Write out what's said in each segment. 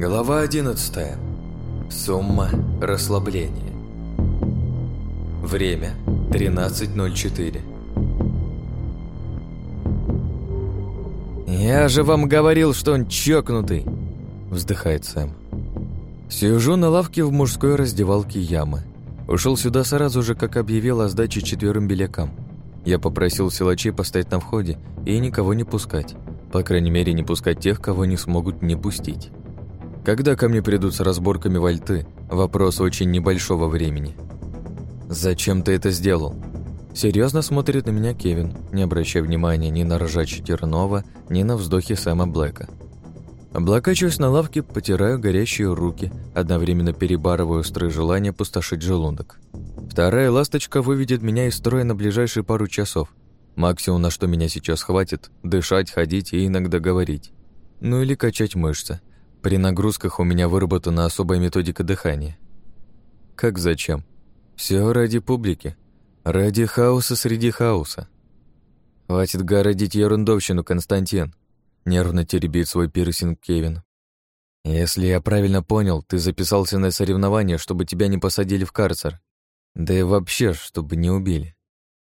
Глава 11. Сумма расслабления. Время 13.04. «Я же вам говорил, что он чокнутый!» Вздыхает Сэм. Сижу на лавке в мужской раздевалке ямы. Ушел сюда сразу же, как объявил о сдаче четверым белякам. Я попросил силачей постоять на входе и никого не пускать. По крайней мере, не пускать тех, кого не смогут не пустить. Когда ко мне придут с разборками вольты, вопрос очень небольшого времени. «Зачем ты это сделал?» Серьезно смотрит на меня Кевин, не обращая внимания ни на ржачь Тернова, ни на вздохи Сэма Блэка. Облокачиваясь на лавке, потираю горящие руки, одновременно перебарываю острое желание пустошить желудок. Вторая ласточка выведет меня из строя на ближайшие пару часов. Максимум, на что меня сейчас хватит – дышать, ходить и иногда говорить. Ну или качать мышцы. При нагрузках у меня выработана особая методика дыхания. Как зачем? Все ради публики. Ради хаоса среди хаоса. Хватит городить ерундовщину, Константин. Нервно теребит свой пирсинг Кевин. Если я правильно понял, ты записался на соревнования, чтобы тебя не посадили в карцер. Да и вообще, чтобы не убили.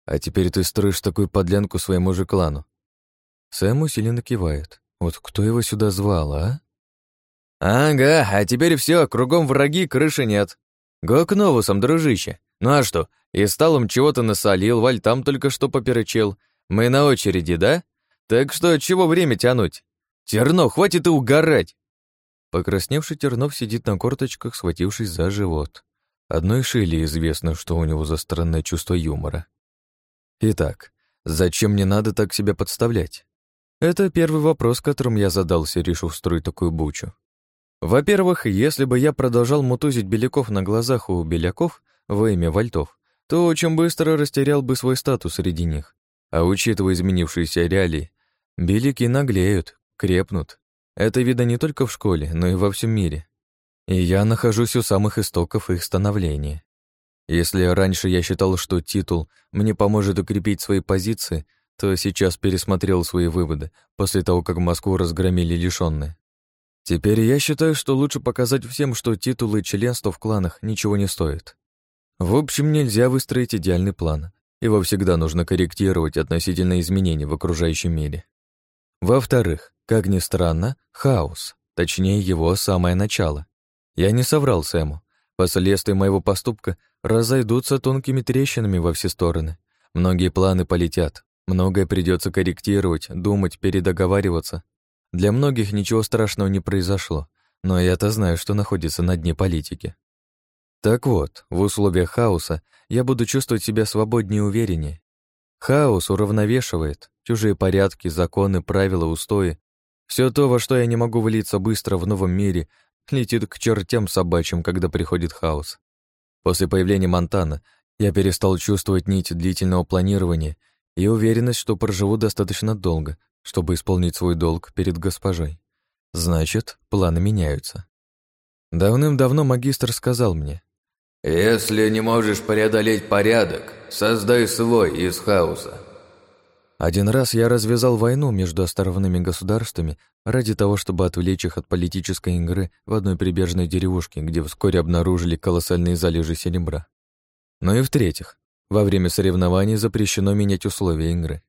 А теперь ты строишь такую подлянку своему же клану. Сэм усиленно кивает. Вот кто его сюда звал, а? «Ага, а теперь все, кругом враги, крыши нет. Го к новусам, дружище. Ну а что, и сталом чего-то насолил, Валь там только что поперечил. Мы на очереди, да? Так что чего время тянуть? Терно, хватит и угорать!» Покрасневший Тернов сидит на корточках, схватившись за живот. Одной Шиле известно, что у него за странное чувство юмора. Итак, зачем мне надо так себя подставлять? Это первый вопрос, которым я задался, решив строить такую бучу. Во-первых, если бы я продолжал мутузить беляков на глазах у беляков во имя вольтов, то очень быстро растерял бы свой статус среди них. А учитывая изменившиеся реалии, беляки наглеют, крепнут. Это видно не только в школе, но и во всем мире. И я нахожусь у самых истоков их становления. Если раньше я считал, что титул мне поможет укрепить свои позиции, то сейчас пересмотрел свои выводы после того, как Москву разгромили лишённые. Теперь я считаю, что лучше показать всем, что титулы и членство в кланах ничего не стоят. В общем, нельзя выстроить идеальный план. Его всегда нужно корректировать относительно изменений в окружающем мире. Во-вторых, как ни странно, хаос, точнее его самое начало. Я не соврал Сэму. Последствия моего поступка разойдутся тонкими трещинами во все стороны. Многие планы полетят, многое придется корректировать, думать, передоговариваться, для многих ничего страшного не произошло, но я-то знаю, что находится на дне политики. Так вот, в условиях хаоса я буду чувствовать себя свободнее и увереннее. Хаос уравновешивает чужие порядки, законы, правила, устои. Все то, во что я не могу влиться быстро в новом мире, летит к чертям собачьим, когда приходит хаос. После появления Монтана я перестал чувствовать нить длительного планирования и уверенность, что проживу достаточно долго, чтобы исполнить свой долг перед госпожой. Значит, планы меняются. Давным-давно магистр сказал мне, «Если не можешь преодолеть порядок, создай свой из хаоса». Один раз я развязал войну между островными государствами ради того, чтобы отвлечь их от политической игры в одной прибрежной деревушке, где вскоре обнаружили колоссальные залежи серебра. Но и в-третьих, во время соревнований запрещено менять условия игры.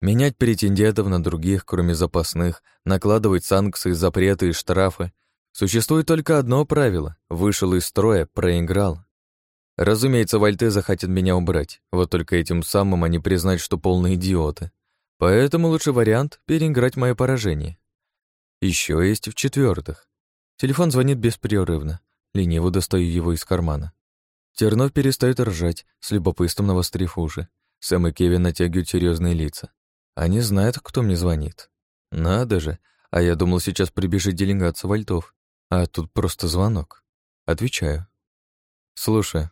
Менять претендентов на других, кроме запасных, накладывать санкции, запреты и штрафы. Существует только одно правило — вышел из строя, проиграл. Разумеется, Вальте захотят меня убрать, вот только этим самым они признают, что полные идиоты. Поэтому лучший вариант — переиграть мое поражение. Еще есть в четвертых. Телефон звонит беспрерывно. Лениво достаю его из кармана. Тернов перестает ржать, с любопытством навострив уши. Сэм и Кевин натягивают серьезные лица. Они знают, кто мне звонит. Надо же, а я думал, сейчас прибежит делегация вольтов. А тут просто звонок. Отвечаю. Слушай.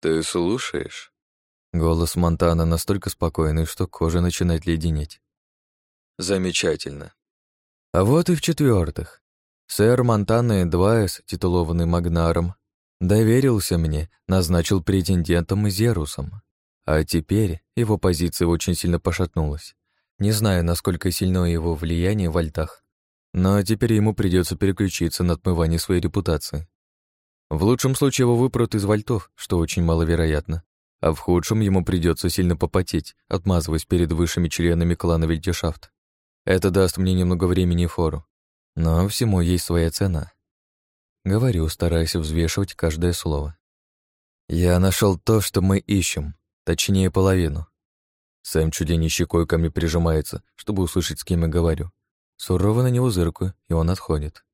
Ты слушаешь? Голос Монтана настолько спокойный, что кожа начинает леденеть. Замечательно. А вот и в четвертых. Сэр Монтана Эдвайс, титулованный Магнаром, доверился мне, назначил претендентом и Зерусом. А теперь его позиция очень сильно пошатнулась. Не знаю, насколько сильно его влияние в альтах. Но теперь ему придется переключиться на отмывание своей репутации. В лучшем случае его выпрут из вальтов, что очень маловероятно, а в худшем ему придется сильно попотеть, отмазываясь перед высшими членами клана Вельтешафт. Это даст мне немного времени и фору. Но всему есть своя цена. Говорю, стараясь взвешивать каждое слово. Я нашел то, что мы ищем, точнее половину. Сэм чуть ли не щекой ко мне прижимается, чтобы услышать, с кем я говорю. Сурово на него зыркаю, и он отходит.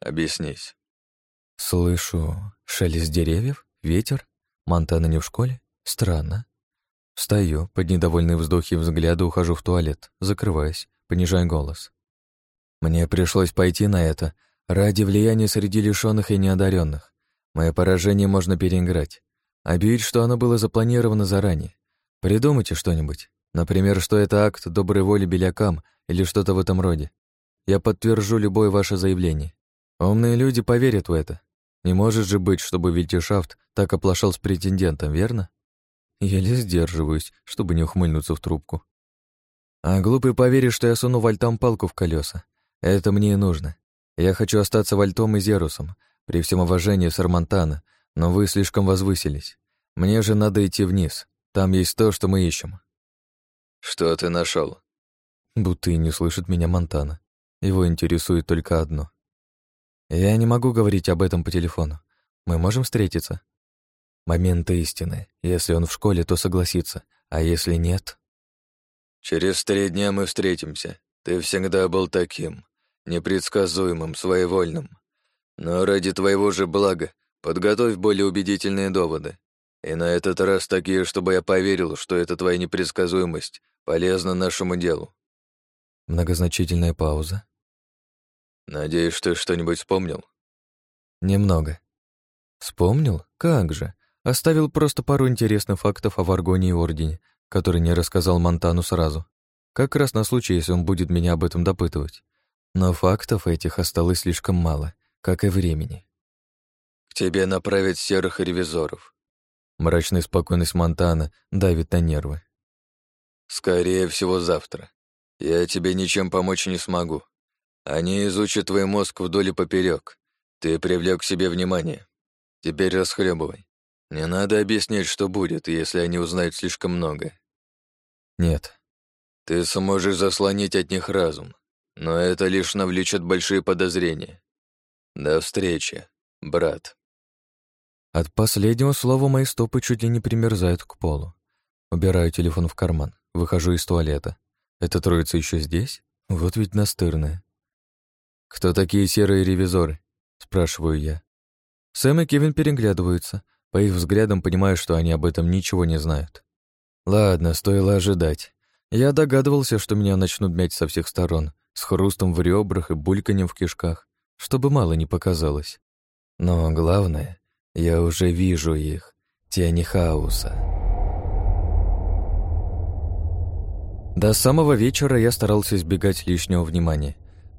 «Объяснись». Слышу шелест деревьев, ветер, Монтана не в школе? Странно. Встаю, под недовольные вздохи и взгляды ухожу в туалет, закрываясь, понижая голос. Мне пришлось пойти на это ради влияния среди лишенных и неодаренных. Мое поражение можно переиграть. Объявить, что оно было запланировано заранее. Придумайте что-нибудь. Например, что это акт доброй воли белякам или что-то в этом роде. Я подтвержу любое ваше заявление. Умные люди поверят в это. Не может же быть, чтобы Вильтешафт так оплошал с претендентом, верно? Еле сдерживаюсь, чтобы не ухмыльнуться в трубку. А глупый поверит, что я суну вальтам палку в колеса. Это мне и нужно. Я хочу остаться вальтом и зерусом, при всем уважении Сармантана, но вы слишком возвысились. Мне же надо идти вниз. Там есть то, что мы ищем. Что ты нашел? Будто и не слышит меня Монтана. Его интересует только одно. Я не могу говорить об этом по телефону. Мы можем встретиться? Момент истины. Если он в школе, то согласится, а если нет... Через три дня мы встретимся. Ты всегда был таким, непредсказуемым, своевольным. Но ради твоего же блага подготовь более убедительные доводы. И на этот раз такие, чтобы я поверил, что эта твоя непредсказуемость полезна нашему делу. Многозначительная пауза. Надеюсь, что что-нибудь вспомнил? Немного. Вспомнил? Как же. Оставил просто пару интересных фактов о Варгоне и Ордене, который не рассказал Монтану сразу. Как раз на случай, если он будет меня об этом допытывать. Но фактов этих осталось слишком мало, как и времени. К тебе направят серых ревизоров. Мрачная спокойность Монтана давит на нервы. Скорее всего, завтра. Я тебе ничем помочь не смогу. Они изучат твой мозг вдоль и поперек. Ты привлек к себе внимание. Теперь расхлебывай. Не надо объяснять, что будет, если они узнают слишком много. Нет. Ты сможешь заслонить от них разум, но это лишь навлечет большие подозрения. До встречи, брат. От последнего слова мои стопы чуть ли не примерзают к полу. Убираю телефон в карман, выхожу из туалета. Эта троица еще здесь? Вот ведь настырная. «Кто такие серые ревизоры?» — спрашиваю я. Сэм и Кевин переглядываются. По их взглядам понимаю, что они об этом ничего не знают. Ладно, стоило ожидать. Я догадывался, что меня начнут мять со всех сторон, с хрустом в ребрах и бульканем в кишках, чтобы мало не показалось. Но главное, я уже вижу их, тени хаоса. До самого вечера я старался избегать лишнего внимания.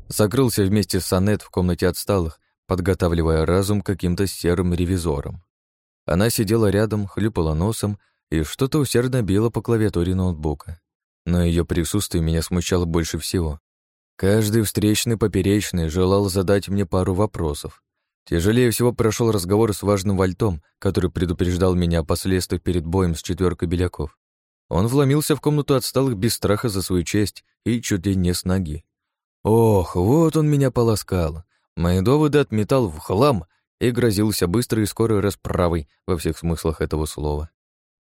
Закрылся вместе с Аннет в комнате отсталых, подготавливая разум каким-то серым ревизором. Она сидела рядом, хлюпала носом и что-то усердно била по клавиатуре ноутбука. Но ее присутствие меня смущало больше всего. Каждый встречный поперечный желал задать мне пару вопросов. Тяжелее всего прошел разговор с важным вальтом, который предупреждал меня о последствиях перед боем с четверкой беляков. Он вломился в комнату отсталых без страха за свою честь и чуть ли не с ноги. Ох, вот он меня полоскал. Мои доводы отметал в хлам и грозился быстрой и скорой расправой во всех смыслах этого слова.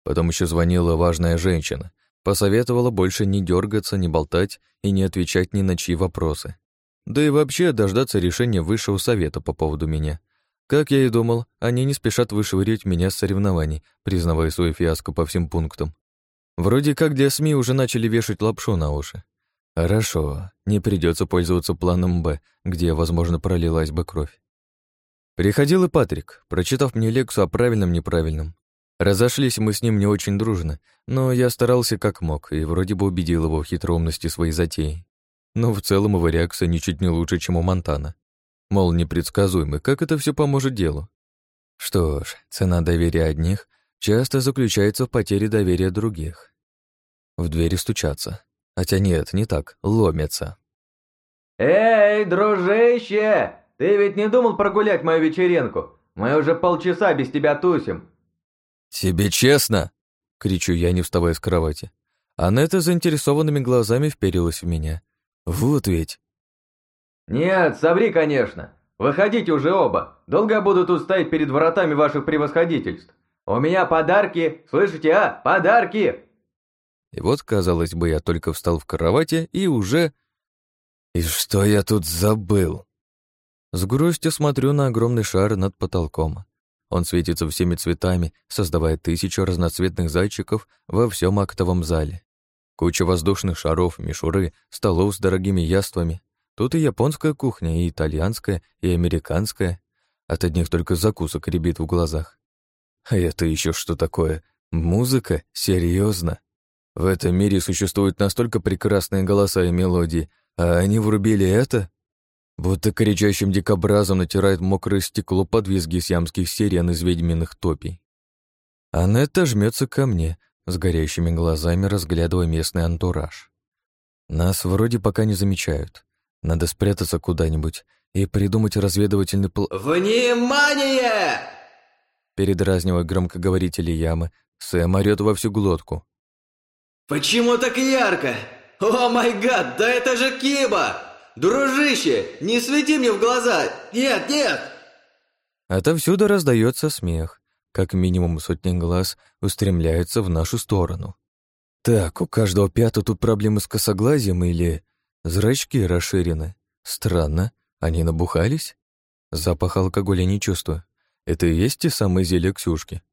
Потом еще звонила важная женщина, посоветовала больше не дергаться, не болтать и не отвечать ни на чьи вопросы. Да и вообще дождаться решения высшего совета по поводу меня. Как я и думал, они не спешат вышвырять меня с соревнований, признавая свою фиаско по всем пунктам. Вроде как для СМИ уже начали вешать лапшу на уши. Хорошо, не придется пользоваться планом «Б», где, возможно, пролилась бы кровь. Приходил и Патрик, прочитав мне лекцию о правильном-неправильном. Разошлись мы с ним не очень дружно, но я старался как мог и вроде бы убедил его в хитроумности своей затеи. Но в целом его реакция ничуть не лучше, чем у Монтана. Мол, непредсказуемый, как это все поможет делу? Что ж, цена доверия одних часто заключается в потере доверия других. В двери стучатся. Хотя нет, не так, ломятся. «Эй, дружище! Ты ведь не думал прогулять мою вечеринку? Мы уже полчаса без тебя тусим». «Тебе честно?» — кричу я, не вставая с кровати. Анетта заинтересованными глазами вперилась в меня. «Вот ведь!» «Нет, соври, конечно. Выходите уже оба. Долго буду тут стоять перед воротами ваших превосходительств. У меня подарки, слышите, а? Подарки!» И вот, казалось бы, я только встал в кровати и уже... И что я тут забыл? С грустью смотрю на огромный шар над потолком. Он светится всеми цветами, создавая тысячу разноцветных зайчиков во всем актовом зале. Куча воздушных шаров, мишуры, столов с дорогими яствами. Тут и японская кухня, и итальянская, и американская. От одних только закусок рябит в глазах. А это еще что такое? Музыка? Серьезно? В этом мире существуют настолько прекрасные голоса и мелодии, а они врубили это? Будто кричащим дикобразом натирает мокрое стекло под визги сиамских сирен из ведьминых топий. Анетта жмется ко мне, с горящими глазами разглядывая местный антураж. Нас вроде пока не замечают. Надо спрятаться куда-нибудь и придумать разведывательный пл... «Внимание!» Передразнивая громкоговорители ямы, Сэм орёт во всю глотку. «Почему так ярко? О май гад, да это же Киба! «Дружище, не свети мне в глаза! Нет, нет!» Отовсюду раздается смех. Как минимум сотни глаз устремляются в нашу сторону. Так, у каждого пятого тут проблемы с косоглазием или зрачки расширены. Странно, они набухались? Запах алкоголя не чувствую. Это и есть те самые зелья Ксюшки?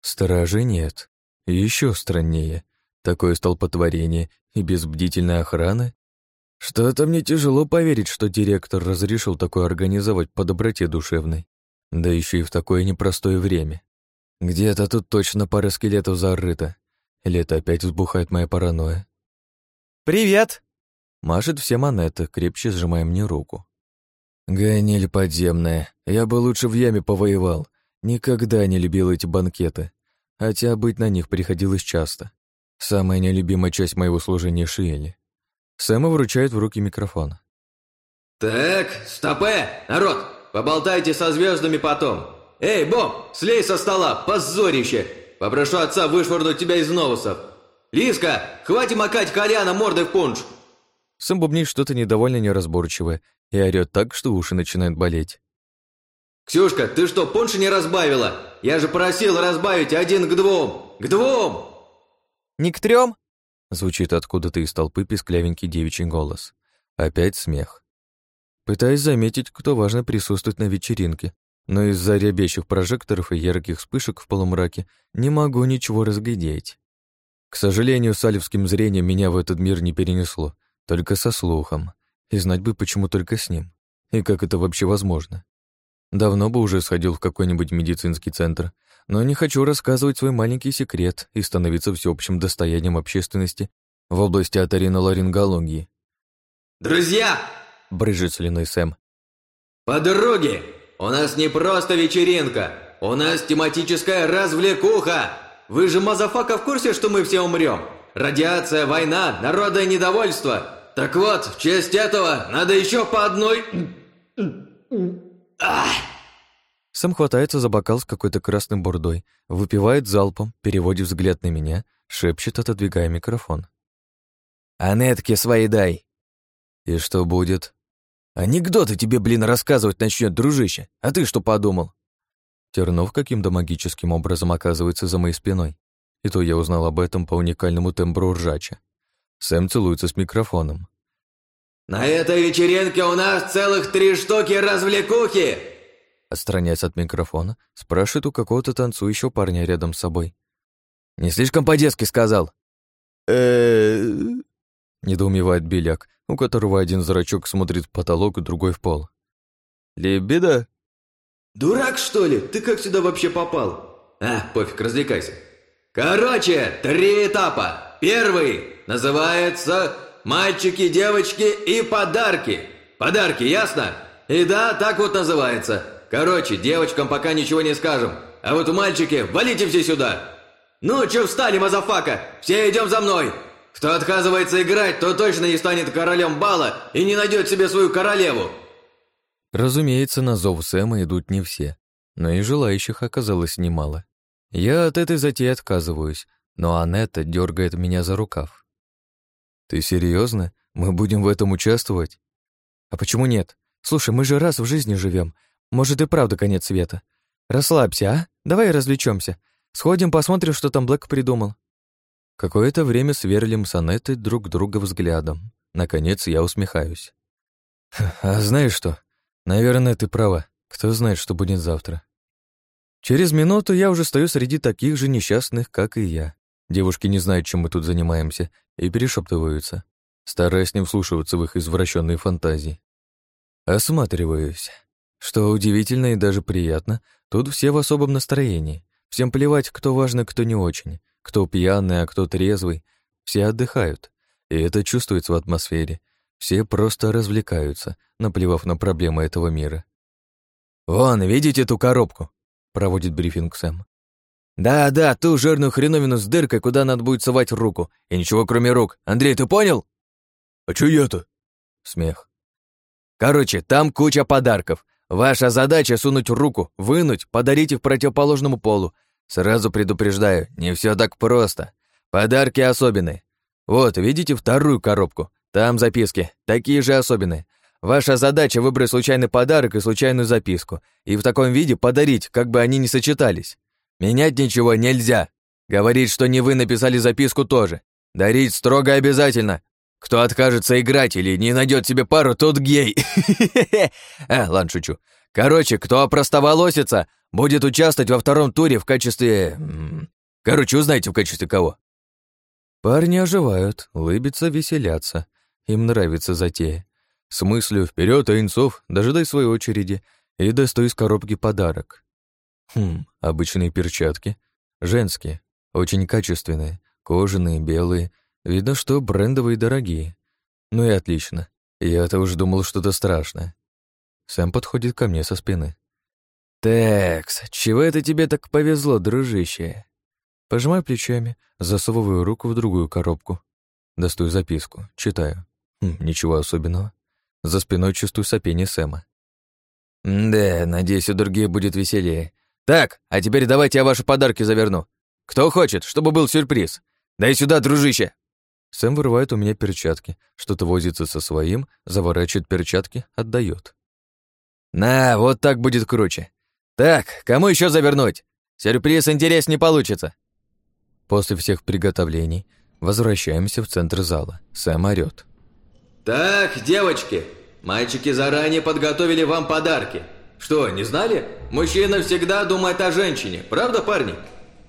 Стражи нет. Еще страннее. Такое столпотворение и без бдительной охраны что-то мне тяжело поверить, что директор разрешил такое организовать по доброте душевной. Да еще и в такое непростое время. Где-то тут точно пара скелетов зарыта. Или это опять взбухает моя паранойя? «Привет!» Машет все монеты, крепче сжимая мне руку. «Гонель подземная. Я бы лучше в яме повоевал. Никогда не любил эти банкеты. Хотя быть на них приходилось часто. Самая нелюбимая часть моего служения Шиэли. Сэма вручает в руки микрофон. «Так, стопе, народ, поболтайте со звездами потом. Эй, Боб, слей со стола, позорище! Попрошу отца вышвырнуть тебя из новусов. Лиска, хватит макать Коляна мордой в пунш!» Сэм бубнит что-то недовольно неразборчивое и орёт так, что уши начинают болеть. «Ксюшка, ты что, пунши не разбавила? Я же просил разбавить один к двум! К двум!» «Не к трём?» Звучит откуда-то из толпы писклявенький девичий голос. Опять смех. Пытаюсь заметить, кто важно присутствует на вечеринке, но из-за рябящих прожекторов и ярких вспышек в полумраке не могу ничего разглядеть. К сожалению, с альфским зрением меня в этот мир не перенесло, только со слухом. И знать бы, почему только с ним. И как это вообще возможно. Давно бы уже сходил в какой-нибудь медицинский центр, но не хочу рассказывать свой маленький секрет и становиться всеобщим достоянием общественности в области оториноларингологии. «Друзья!» — брызжет слюной Сэм. «Подруги! У нас не просто вечеринка, у нас тематическая развлекуха! Вы же, motherfucker, в курсе, что мы все умрем? Радиация, война, народное недовольство! Так вот, в честь этого надо еще по одной...» Ах! Сам хватается за бокал с какой-то красной бурдой, выпивает залпом, переводит взгляд на меня, шепчет, отодвигая микрофон. «Анетке своей дай!» «И что будет?» «Анекдоты тебе, блин, рассказывать начнет, дружище! А ты что подумал?» Тернов каким-то магическим образом оказывается за моей спиной. И то я узнал об этом по уникальному тембру ржача. Сэм целуется с микрофоном. «На этой вечеринке у нас целых три штуки развлекухи!» Отстраняясь от микрофона, спрашивает у какого-то танцующего парня рядом с собой. «Не слишком по-детски сказал?» э недоумевает Беляк, у которого один зрачок смотрит в потолок, другой в пол. «Лебеда?» «Дурак, что ли? Ты как сюда вообще попал?» «А, пофиг, развлекайся». «Короче, три этапа. Первый называется «Мальчики, девочки и подарки». Подарки, ясно? И да, так вот называется. Короче, девочкам пока ничего не скажем. А вот мальчики, валите все сюда. Ну, че встали, motherfucker? Все идем за мной. Кто отказывается играть, то точно не станет королем бала и не найдет себе свою королеву!» Разумеется, на зов Сэма идут не все, но и желающих оказалось немало. Я от этой затеи отказываюсь, но Анетта дергает меня за рукав. «Ты серьезно? Мы будем в этом участвовать?» «А почему нет? Слушай, мы же раз в жизни живем. Может, и правда конец света. Расслабься, а? Давай развлечемся. Сходим, посмотрим, что там Блэк придумал». Какое-то время сверлим с Анеттой друг друга взглядом. Наконец я усмехаюсь. «А знаешь что? Наверное, ты права. Кто знает, что будет завтра». Через минуту я уже стою среди таких же несчастных, как и я. Девушки не знают, чем мы тут занимаемся, и перешептываются, стараясь не вслушиваться в их извращенные фантазии. Осматриваюсь. Что удивительно и даже приятно, тут все в особом настроении. Всем плевать, кто важно, кто не очень, кто пьяный, а кто трезвый. Все отдыхают, и это чувствуется в атмосфере. Все просто развлекаются, наплевав на проблемы этого мира. «Вон, видите ту коробку?» — проводит брифинг Сэм. «Да-да, ту жирную хреновину с дыркой, куда надо будет совать руку. И ничего кроме рук. Андрей, ты понял?» «А чё я-то?» Смех. «Короче, там куча подарков. Ваша задача — сунуть руку, вынуть, подарить их противоположному полу. Сразу предупреждаю, не все так просто. Подарки особенные. Вот, видите вторую коробку? Там записки, такие же особенные. Ваша задача — выбрать случайный подарок и случайную записку, и в таком виде подарить, как бы они ни сочетались. Менять ничего нельзя. Говорить, что не вы написали записку тоже. Дарить строго обязательно. Кто откажется играть или не найдет себе пару, тот гей. А, ладно, шучу. Короче, кто опростоволосится, будет участвовать во втором туре в качестве... Короче, узнаете, в качестве кого. Парни оживают, улыбятся, веселятся. Им нравится затея. С мыслью «Вперед, Аинцов, дожидай своей очереди» и достой из коробки подарок. Хм, обычные перчатки. Женские, очень качественные, кожаные, белые. Видно, что брендовые дорогие. Ну и отлично. Я-то уж думал что-то страшное. Сэм подходит ко мне со спины. «Текс, чего это тебе так повезло, дружище?» Пожимаю плечами, засовываю руку в другую коробку. Достаю записку, читаю. Хм, ничего особенного. За спиной чувствую сопение Сэма. «Да, надеюсь, у других будет веселее. Так, а теперь давайте я ваши подарки заверну. Кто хочет, чтобы был сюрприз? Дай сюда, дружище!» Сэм вырывает у меня перчатки, что-то возится со своим, заворачивает перчатки, отдает. «На, вот так будет круче. Так, кому еще завернуть? Сюрприз интерес не получится». После всех приготовлений возвращаемся в центр зала. Сэм орёт. «Так, девочки, мальчики заранее подготовили вам подарки. Что, не знали? Мужчина всегда думает о женщине, правда, парни?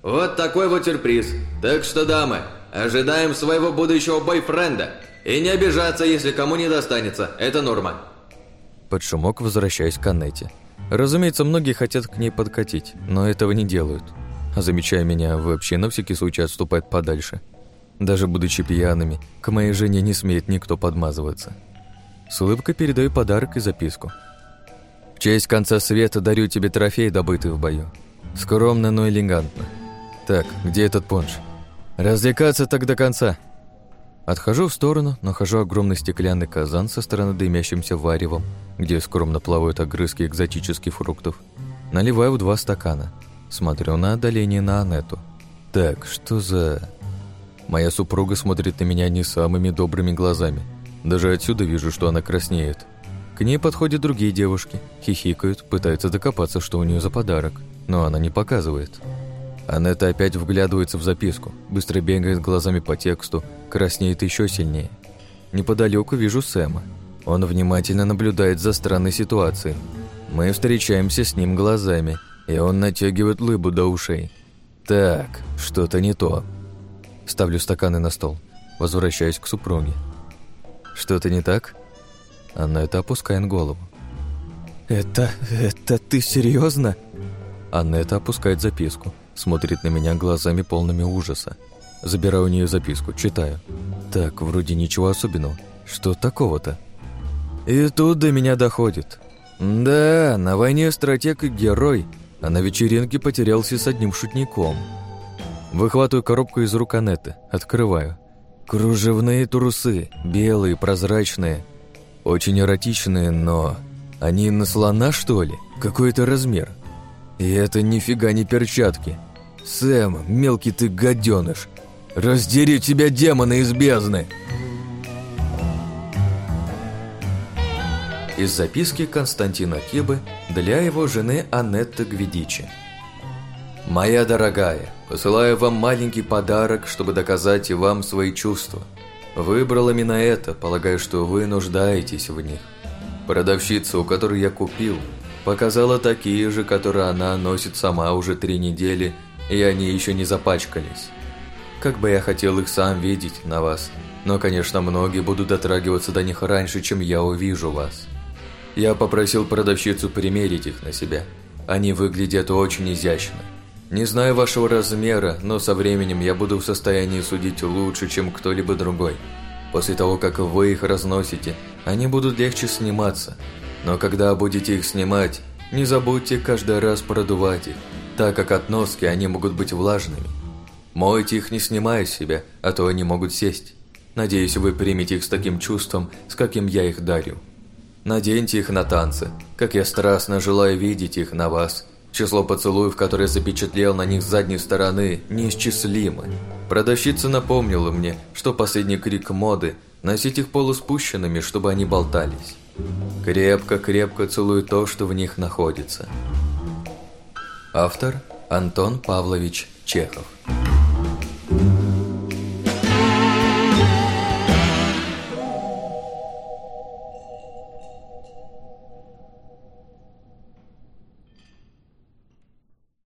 Вот такой вот сюрприз. Так что, дамы, ожидаем своего будущего бойфренда. И не обижаться, если кому не достанется, это норма». Под шумок возвращаюсь к Аннете. Разумеется, многие хотят к ней подкатить, но этого не делают. Замечая меня, вообще на всякий случай отступает подальше. Даже будучи пьяными, к моей жене не смеет никто подмазываться. С улыбкой передаю подарок и записку. В честь конца света дарю тебе трофей, добытый в бою. Скромно, но элегантно. Так, где этот понж? Развлекаться так до конца. Отхожу в сторону, нахожу огромный стеклянный казан со стороны дымящимся варевом, где скромно плавают огрызки экзотических фруктов. Наливаю в два стакана. Смотрю на отдаление на Анету. Так, что за... Моя супруга смотрит на меня не самыми добрыми глазами. Даже отсюда вижу, что она краснеет. К ней подходят другие девушки, хихикают, пытаются докопаться, что у нее за подарок, но она не показывает. Анетта опять вглядывается в записку, быстро бегает глазами по тексту, краснеет еще сильнее. Неподалеку вижу Сэма. Он внимательно наблюдает за странной ситуацией. Мы встречаемся с ним глазами, и он натягивает лыбу до ушей. Так, что-то не то. Ставлю стаканы на стол, возвращаюсь к супруге. Что-то не так? Аннета опускает голову. «Это... это ты серьезно? Аннета опускает записку, смотрит на меня глазами полными ужаса. Забираю у нее записку, читаю. Так, вроде ничего особенного. Что такого-то? И тут до меня доходит. Да, на войне стратег и герой, а на вечеринке потерялся с одним шутником. Выхватываю коробку из рук Анетты, открываю. Кружевные трусы, белые, прозрачные, очень эротичные, но... Они на слона, что ли? Какой-то размер. И это нифига не перчатки. Сэм, мелкий ты гаденыш. Раздери тебя демоны из бездны!» Из записки Константина Кибы для его жены Анетты Гвидичи. «Моя дорогая, посылаю вам маленький подарок, чтобы доказать и вам свои чувства. Выбрал именно это, полагаю, что вы нуждаетесь в них. Продавщица, у которой я купил, показала такие же, которые она носит сама уже три недели, и они еще не запачкались. Как бы я хотел их сам видеть на вас, но, конечно, многие будут дотрагиваться до них раньше, чем я увижу вас. Я попросил продавщицу примерить их на себя. Они выглядят очень изящно. Не знаю вашего размера, но со временем я буду в состоянии судить лучше, чем кто-либо другой. После того, как вы их разносите, они будут легче сниматься. Но когда будете их снимать, не забудьте каждый раз продувать их, так как от носки они могут быть влажными. Мойте их не снимая с себя, а то они могут сесть. Надеюсь, вы примете их с таким чувством, с каким я их дарю. Наденьте их на танцы, как я страстно желаю видеть их на вас – Число поцелуев, которые запечатлел на них с задней стороны, неисчислимо. Продавщица напомнила мне, что последний крик моды – носить их полуспущенными, чтобы они болтались. Крепко-крепко целую то, что в них находится. Автор – Антон Павлович Чехов.